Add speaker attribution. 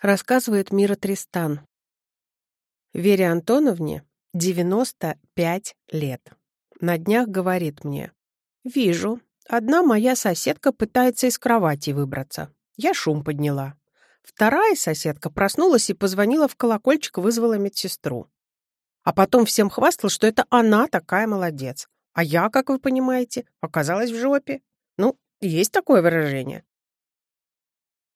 Speaker 1: Рассказывает Мира Тристан. Вере Антоновне 95 лет. На днях говорит мне. «Вижу, одна моя соседка пытается из кровати выбраться. Я шум подняла. Вторая соседка проснулась и позвонила в колокольчик, вызвала медсестру. А потом всем хвастал, что это она такая молодец. А я, как вы понимаете, оказалась в жопе. Ну, есть такое выражение.